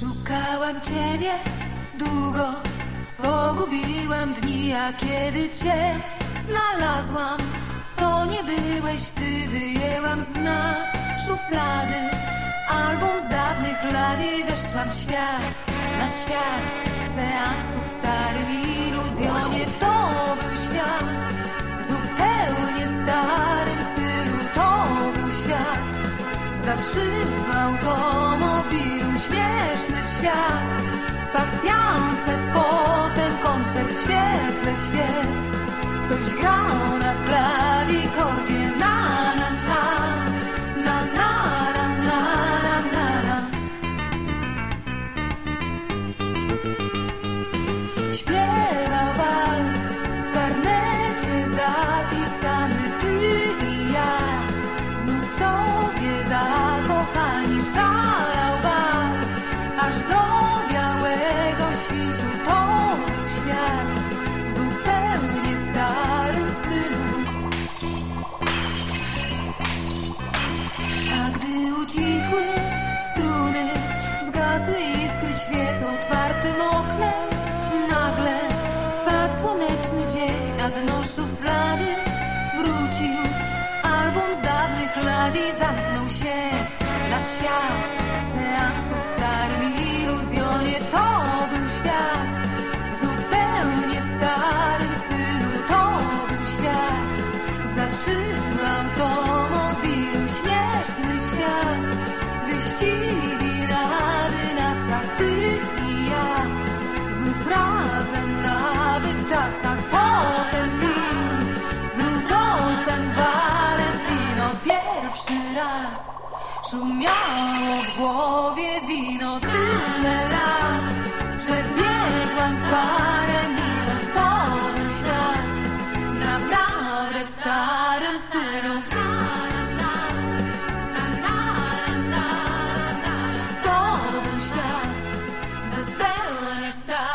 Szukałam ciebie długo, pogubiłam dni, a kiedy cię znalazłam, to nie byłeś ty, wyjęłam z dna szuflady album z dawnych lat i weszłam w świat, na świat seansów w starym iluzjonie. To był Zaszywał domowilu śmieszny świat. Pasjanse, potem koncert świetle świec. Ktoś grał na klawikordzie na na na Na na na na na na na. Śpiewał wals zapisany. Szalał bal Aż do białego świtu to był świat. W zupełnie starym stylu A gdy ucichły struny, zgasły iskry świecą otwartym oknem, nagle wpadł słoneczny dzień na dno szuflady. Wrócił. Album z dawnych lat i zamknął się na świat. Seansów w starym iluzjonie. To był świat. W zupełnie starym stylu. To był świat. Zaszył automobilu śmieszny świat. Wyścigi na dynasach ty i ja. Znów razem nawet w czasach potem film. Z Rudolfem Valentino pierwszy raz Szumiało w głowie wino tyle lat Przebiegłam parę milionowy świat Na bramę w starym stylu Dobrym świat Zupełnie stary